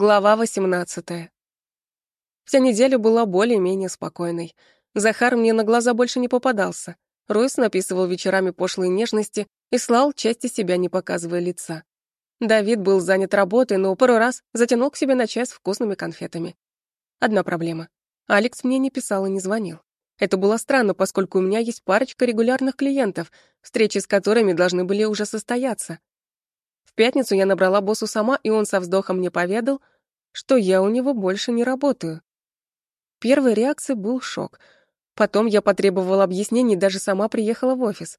Глава 18. Вся неделя была более-менее спокойной. Захар мне на глаза больше не попадался. Ройс написывал вечерами пошлые нежности и слал части себя, не показывая лица. Давид был занят работой, но пару раз затянул к себе на чай с вкусными конфетами. Одна проблема. Алекс мне не писал и не звонил. Это было странно, поскольку у меня есть парочка регулярных клиентов, встречи с которыми должны были уже состояться пятницу я набрала боссу сама, и он со вздохом мне поведал, что я у него больше не работаю. Первой реакцией был шок. Потом я потребовала объяснений даже сама приехала в офис.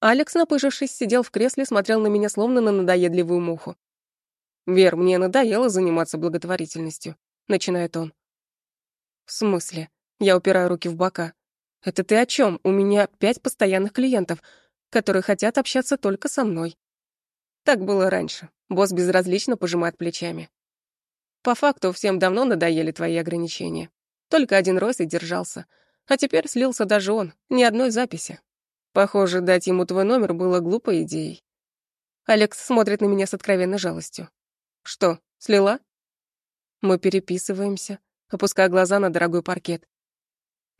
Алекс, напыжившись, сидел в кресле, смотрел на меня словно на надоедливую муху. «Вер, мне надоело заниматься благотворительностью», — начинает он. «В смысле?» Я упираю руки в бока. «Это ты о чем? У меня пять постоянных клиентов, которые хотят общаться только со мной. Так было раньше. Босс безразлично пожимает плечами. По факту всем давно надоели твои ограничения. Только один Ройс и держался. А теперь слился даже он, ни одной записи. Похоже, дать ему твой номер было глупой идеей. Алекс смотрит на меня с откровенной жалостью. Что, слила? Мы переписываемся, опуская глаза на дорогой паркет.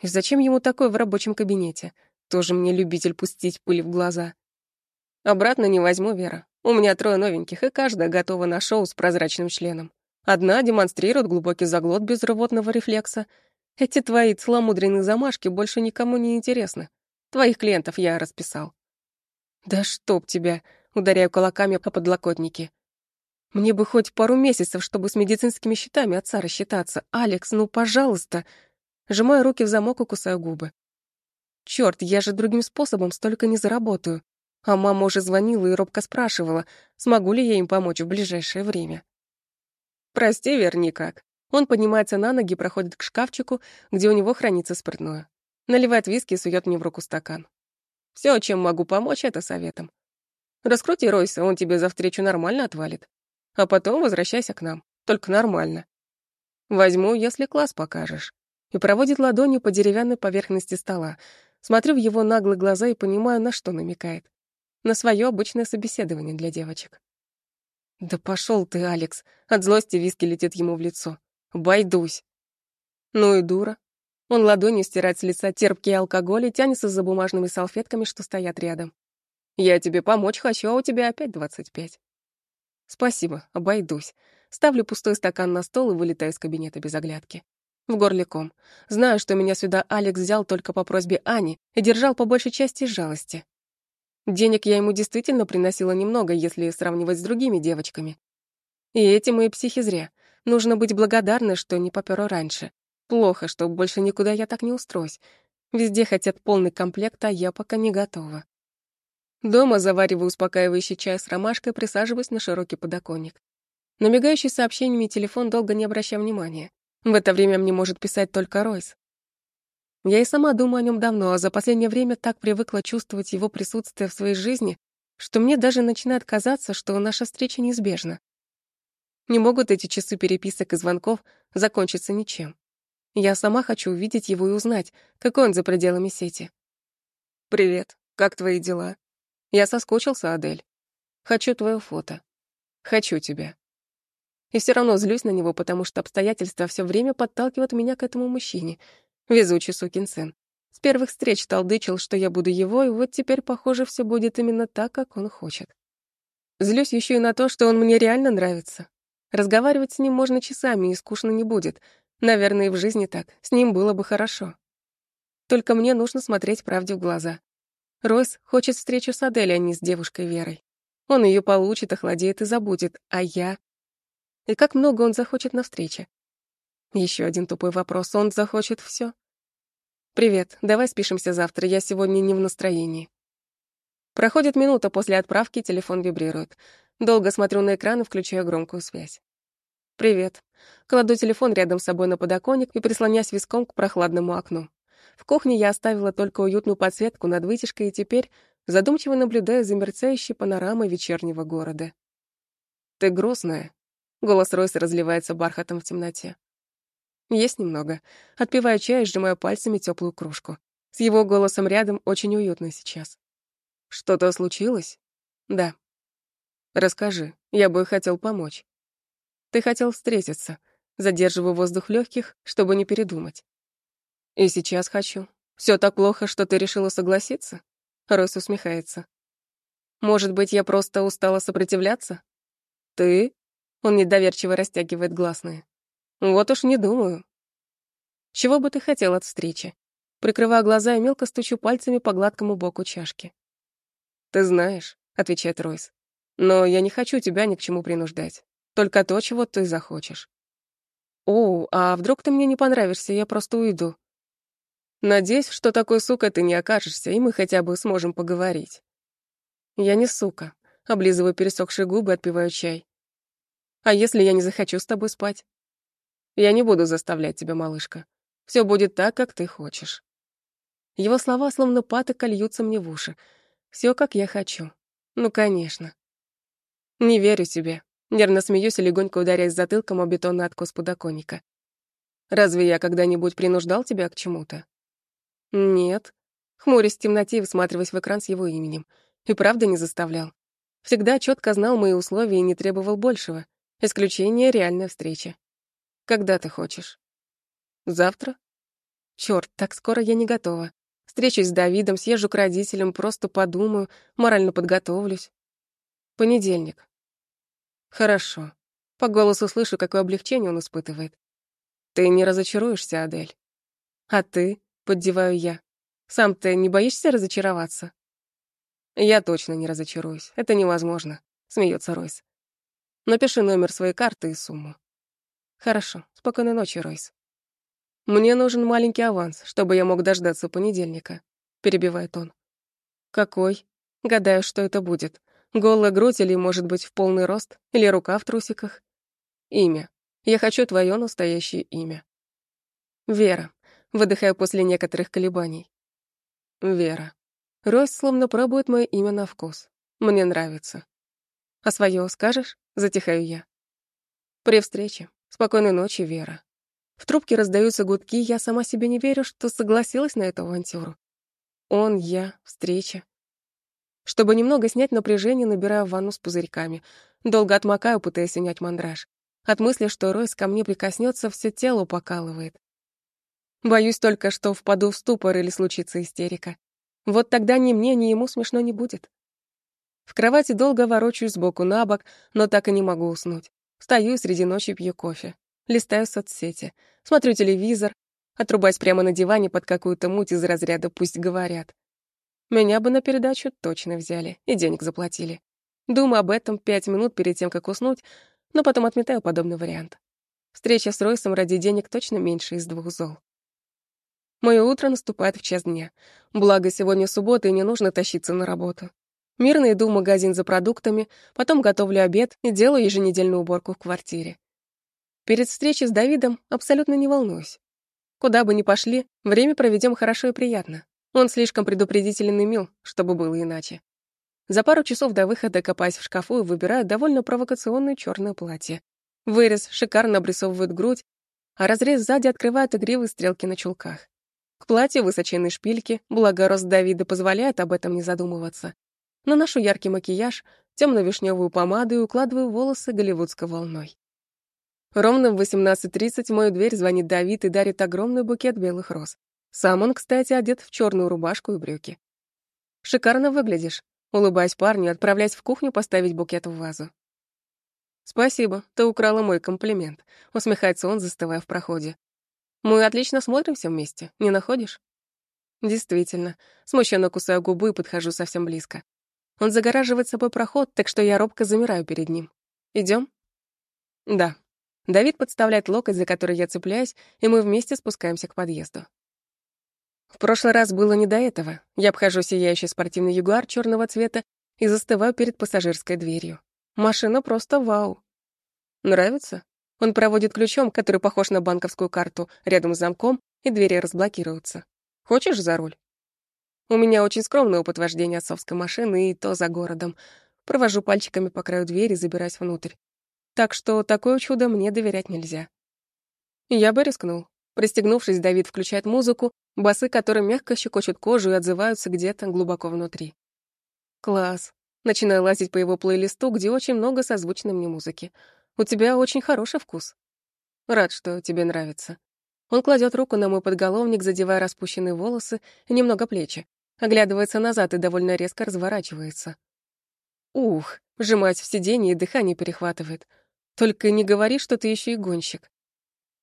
И зачем ему такой в рабочем кабинете? Тоже мне любитель пустить пыль в глаза. Обратно не возьму, Вера. У меня трое новеньких, и каждая готова на шоу с прозрачным членом. Одна демонстрирует глубокий заглот без рвотного рефлекса. Эти твои целомудренные замашки больше никому не интересны. Твоих клиентов я расписал. Да чтоб тебя, ударяю кулаками по подлокотнике. Мне бы хоть пару месяцев, чтобы с медицинскими счетами отца рассчитаться. Алекс, ну, пожалуйста. Сжимаю руки в замок и кусаю губы. Черт, я же другим способом столько не заработаю. А мама уже звонила и робко спрашивала, смогу ли я им помочь в ближайшее время. «Прости, Вер, никак». Он поднимается на ноги, проходит к шкафчику, где у него хранится спиртное. Наливает виски и сует мне в руку стакан. Все, чем могу помочь, это советом. Раскрути Ройса, он тебе за встречу нормально отвалит. А потом возвращайся к нам. Только нормально. Возьму, если класс покажешь. И проводит ладонью по деревянной поверхности стола. Смотрю в его наглые глаза и понимаю, на что намекает на свое обычное собеседование для девочек. «Да пошел ты, Алекс!» От злости виски летит ему в лицо. «Байдусь!» Ну и дура. Он ладонью стирает с лица терпкий алкоголь и тянется за бумажными салфетками, что стоят рядом. «Я тебе помочь хочу, а у тебя опять двадцать пять». «Спасибо, обойдусь». Ставлю пустой стакан на стол и вылетаю из кабинета без оглядки. В горле ком. Знаю, что меня сюда Алекс взял только по просьбе Ани и держал по большей части из жалости. Денег я ему действительно приносила немного, если сравнивать с другими девочками. И эти мои психи зря. Нужно быть благодарной, что не попёру раньше. Плохо, что больше никуда я так не устроюсь. Везде хотят полный комплект, а я пока не готова. Дома завариваю успокаивающий чай с ромашкой, присаживаюсь на широкий подоконник. На мигающий сообщениями телефон долго не обращая внимания. В это время мне может писать только Ройс. Я и сама думаю о нем давно, а за последнее время так привыкла чувствовать его присутствие в своей жизни, что мне даже начинает казаться, что наша встреча неизбежна. Не могут эти часы переписок и звонков закончиться ничем. Я сама хочу увидеть его и узнать, какой он за пределами сети. «Привет, как твои дела?» «Я соскучился, Адель. Хочу твое фото. Хочу тебя». И все равно злюсь на него, потому что обстоятельства все время подталкивают меня к этому мужчине — Везучий сукин сын. С первых встреч толдычил, что я буду его, и вот теперь, похоже, все будет именно так, как он хочет. Злюсь еще и на то, что он мне реально нравится. Разговаривать с ним можно часами, и скучно не будет. Наверное, и в жизни так. С ним было бы хорошо. Только мне нужно смотреть правде в глаза. Ройс хочет встречу с Адель, а не с девушкой Верой. Он ее получит, охладеет и забудет, а я... И как много он захочет на встрече. Еще один тупой вопрос. Он захочет все. «Привет, давай спишемся завтра, я сегодня не в настроении». Проходит минута после отправки, телефон вибрирует. Долго смотрю на экран и включаю громкую связь. «Привет». Кладу телефон рядом с собой на подоконник и прислоняюсь виском к прохладному окну. В кухне я оставила только уютную подсветку над вытяжкой и теперь задумчиво наблюдаю за мерцающей панорамой вечернего города. «Ты грустная?» Голос Ройса разливается бархатом в темноте. Есть немного. Отпиваю чай и сжимаю пальцами теплую кружку. С его голосом рядом очень уютно сейчас. Что-то случилось? Да. Расскажи, я бы хотел помочь. Ты хотел встретиться. Задерживаю воздух в легких, чтобы не передумать. И сейчас хочу. Все так плохо, что ты решила согласиться? Ройс усмехается. Может быть, я просто устала сопротивляться? Ты? Он недоверчиво растягивает гласные. Вот уж не думаю. Чего бы ты хотел от встречи? Прикрываю глаза и мелко стучу пальцами по гладкому боку чашки. Ты знаешь, отвечает Ройс. Но я не хочу тебя ни к чему принуждать. Только то, чего ты захочешь. О, а вдруг ты мне не понравишься, я просто уйду. Надеюсь, что такой сукой ты не окажешься, и мы хотя бы сможем поговорить. Я не сука. Облизываю пересохшие губы, отпиваю чай. А если я не захочу с тобой спать? Я не буду заставлять тебя, малышка. Все будет так, как ты хочешь. Его слова словно патока льются мне в уши. Все, как я хочу. Ну, конечно. Не верю себе. Нервно смеюсь и легонько ударяясь затылком о бетонный откос подоконника. Разве я когда-нибудь принуждал тебя к чему-то? Нет. Хмурясь в темноте и всматриваясь в экран с его именем. И правда не заставлял. Всегда четко знал мои условия и не требовал большего. Исключение — реальная встреча. Когда ты хочешь? Завтра? Чёрт, так скоро я не готова. Встречусь с Давидом, съезжу к родителям, просто подумаю, морально подготовлюсь. Понедельник. Хорошо. По голосу слышу, какое облегчение он испытывает. Ты не разочаруешься, Адель. А ты, поддеваю я. Сам ты не боишься разочароваться? Я точно не разочаруюсь. Это невозможно, смеется Ройс. Напиши номер своей карты и сумму. Хорошо. Спокойной ночи, Ройс. Мне нужен маленький аванс, чтобы я мог дождаться понедельника, перебивает он. Какой? Гадаю, что это будет. Голая грудь или, может быть, в полный рост? Или рука в трусиках? Имя. Я хочу твое настоящее имя. Вера. Выдыхаю после некоторых колебаний. Вера. Ройс словно пробует мое имя на вкус. Мне нравится. А свое скажешь? Затихаю я. При встрече. Спокойной ночи, Вера. В трубке раздаются гудки, я сама себе не верю, что согласилась на эту авантюру. Он, я, встреча. Чтобы немного снять напряжение, набираю ванну с пузырьками. Долго отмокаю, пытаясь унять мандраж. От мысли, что Ройс ко мне прикоснется, все тело покалывает. Боюсь только, что впаду в ступор или случится истерика. Вот тогда ни мне, ни ему смешно не будет. В кровати долго ворочаюсь сбоку на бок, но так и не могу уснуть. Стою среди ночи пью кофе. Листаю соцсети. Смотрю телевизор. Отрубаюсь прямо на диване под какую-то муть из разряда «пусть говорят». Меня бы на передачу точно взяли и денег заплатили. Думаю об этом пять минут перед тем, как уснуть, но потом отметаю подобный вариант. Встреча с Ройсом ради денег точно меньше из двух зол. Мое утро наступает в час дня. Благо, сегодня суббота, и не нужно тащиться на работу. Мирно иду в магазин за продуктами, потом готовлю обед и делаю еженедельную уборку в квартире. Перед встречей с Давидом абсолютно не волнуюсь. Куда бы ни пошли, время проведем хорошо и приятно. Он слишком предупредителен и мил, чтобы было иначе. За пару часов до выхода копаюсь в шкафу и выбираю довольно провокационное черное платье. Вырез шикарно обрисовывает грудь, а разрез сзади открывает игривые стрелки на чулках. К платью высоченные шпильки, благо рост Давида позволяет об этом не задумываться. Наношу яркий макияж, темно-вишневую помаду и укладываю волосы голливудской волной. Ровно в 18.30 в мою дверь звонит Давид и дарит огромный букет белых роз. Сам он, кстати, одет в черную рубашку и брюки. «Шикарно выглядишь», — улыбаясь парню, отправляясь в кухню поставить букет в вазу. «Спасибо, ты украла мой комплимент», — усмехается он, застывая в проходе. «Мы отлично смотримся вместе, не находишь?» Действительно, смущенно кусаю губы и подхожу совсем близко. Он загораживает собой проход, так что я робко замираю перед ним. Идем? Да. Давид подставляет локоть, за который я цепляюсь, и мы вместе спускаемся к подъезду. В прошлый раз было не до этого. Я обхожу сияющий спортивный ягуар черного цвета и застываю перед пассажирской дверью. Машина просто вау. Нравится? Он проводит ключом, который похож на банковскую карту, рядом с замком, и двери разблокируются. Хочешь за руль? У меня очень скромный опыт вождения отцовской машины, и то за городом. Провожу пальчиками по краю двери, забираясь внутрь. Так что такое чудо мне доверять нельзя. Я бы рискнул. Пристегнувшись, Давид включает музыку, басы которые мягко щекочут кожу и отзываются где-то глубоко внутри. Класс. Начинаю лазить по его плейлисту, где очень много созвучной мне музыки. У тебя очень хороший вкус. Рад, что тебе нравится. Он кладет руку на мой подголовник, задевая распущенные волосы и немного плечи, оглядывается назад и довольно резко разворачивается. Ух, вжимаясь в сиденье и дыхание перехватывает. Только не говори, что ты еще и гонщик.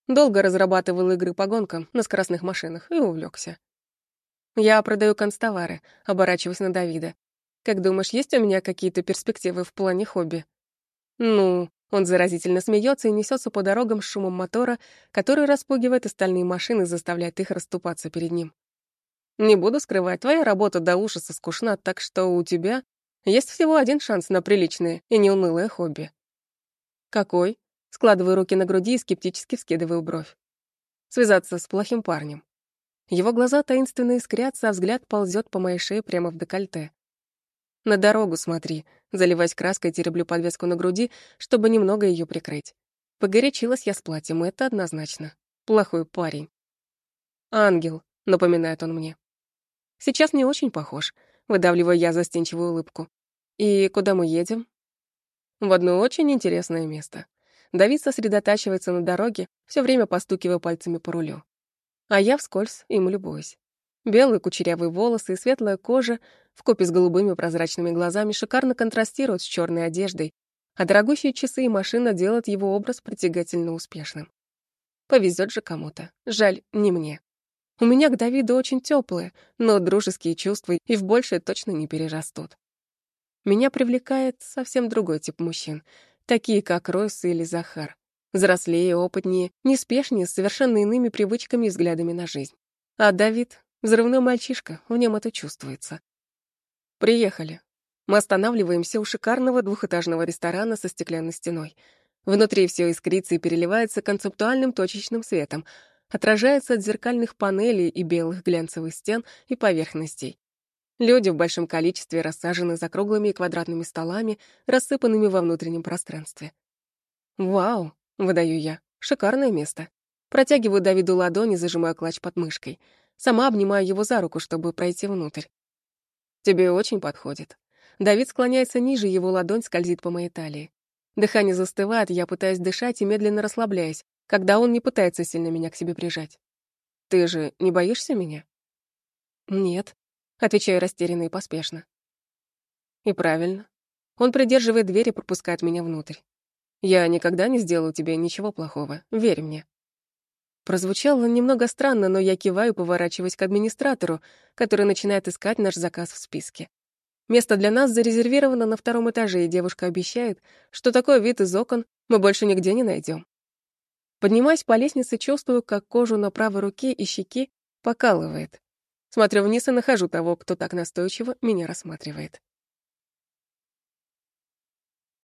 Долго разрабатывал игры по гонкам на скоростных машинах и увлекся. Я продаю констовары, оборачиваясь на Давида. Как думаешь, есть у меня какие-то перспективы в плане хобби? Ну, он заразительно смеется и несется по дорогам с шумом мотора, который распугивает остальные машины и заставляет их расступаться перед ним. Не буду скрывать, твоя работа до ужаса скучна, так что у тебя есть всего один шанс на приличное и неунылое хобби. Какой? Складываю руки на груди и скептически вскидываю бровь. Связаться с плохим парнем. Его глаза таинственно искрятся, а взгляд ползет по моей шее прямо в декольте. На дорогу смотри. Заливаясь краской, тереблю подвеску на груди, чтобы немного ее прикрыть. Погорячилась я с платьем, это однозначно. Плохой парень. «Ангел», — напоминает он мне. Сейчас не очень похож. Выдавливаю я застенчивую улыбку. «И куда мы едем?» В одно очень интересное место. Давид сосредотачивается на дороге, все время постукивая пальцами по рулю. А я вскользь им любуюсь. Белые кучерявые волосы и светлая кожа вкупе с голубыми прозрачными глазами шикарно контрастируют с черной одеждой, а дорогущие часы и машина делают его образ притягательно успешным. Повезет же кому-то. Жаль, не мне. У меня к Давиду очень теплые, но дружеские чувства и в большее точно не перерастут. Меня привлекает совсем другой тип мужчин — такие как Ройс или Захар. Взрослее, опытнее, неспешнее, с совершенно иными привычками и взглядами на жизнь. А Давид — взрывной мальчишка, в нем это чувствуется. Приехали. Мы останавливаемся у шикарного двухэтажного ресторана со стеклянной стеной. Внутри все искрится и переливается концептуальным точечным светом, отражается от зеркальных панелей и белых глянцевых стен и поверхностей. Люди в большом количестве рассажены за круглыми и квадратными столами, рассыпанными во внутреннем пространстве. «Вау!» — выдаю я. «Шикарное место». Протягиваю Давиду ладони, зажимая клатч под мышкой. Сама обнимаю его за руку, чтобы пройти внутрь. «Тебе очень подходит». Давид склоняется ниже, его ладонь скользит по моей талии. Дыхание застывает, я пытаюсь дышать и медленно расслабляюсь, когда он не пытается сильно меня к себе прижать. «Ты же не боишься меня?» «Нет», Отвечаю растерянно и поспешно. И правильно. Он придерживает дверь и пропускает меня внутрь. Я никогда не сделаю тебе ничего плохого, верь мне. Прозвучало немного странно, но я киваю, поворачиваясь к администратору, который начинает искать наш заказ в списке. Место для нас зарезервировано на втором этаже, и девушка обещает, что такой вид из окон мы больше нигде не найдем. Поднимаясь по лестнице, чувствую, как кожу на правой руке и щеке покалывает. Смотрю вниз и нахожу того, кто так настойчиво меня рассматривает.